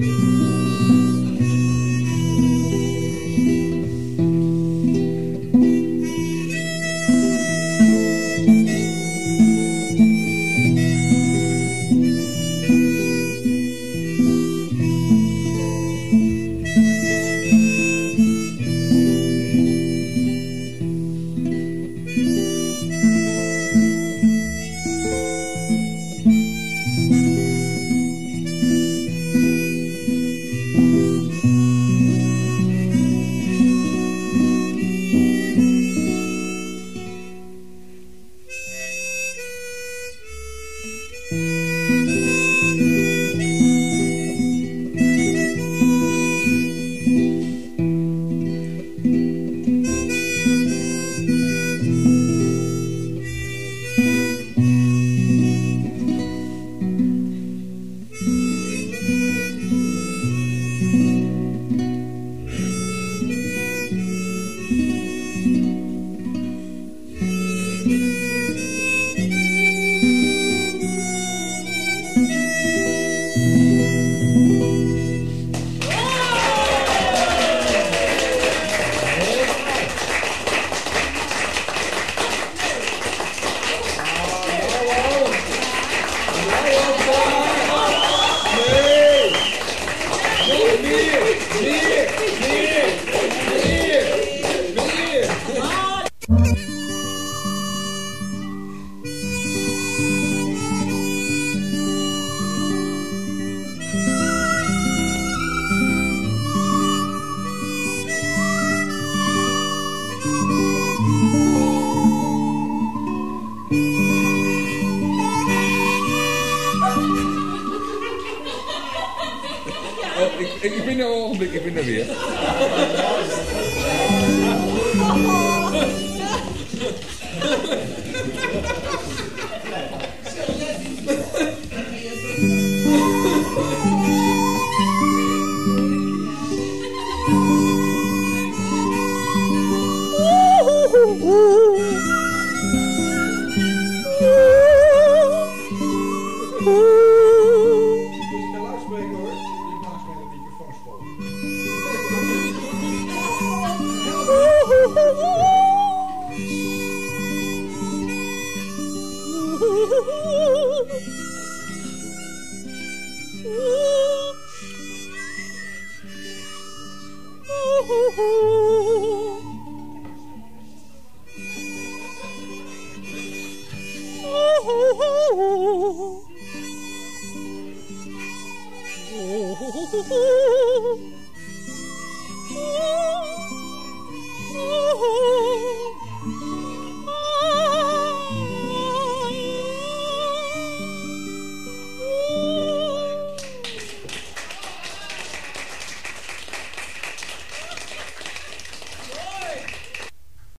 me. Oh, ik, ik, ben er al een ik ben er weer. Ooh.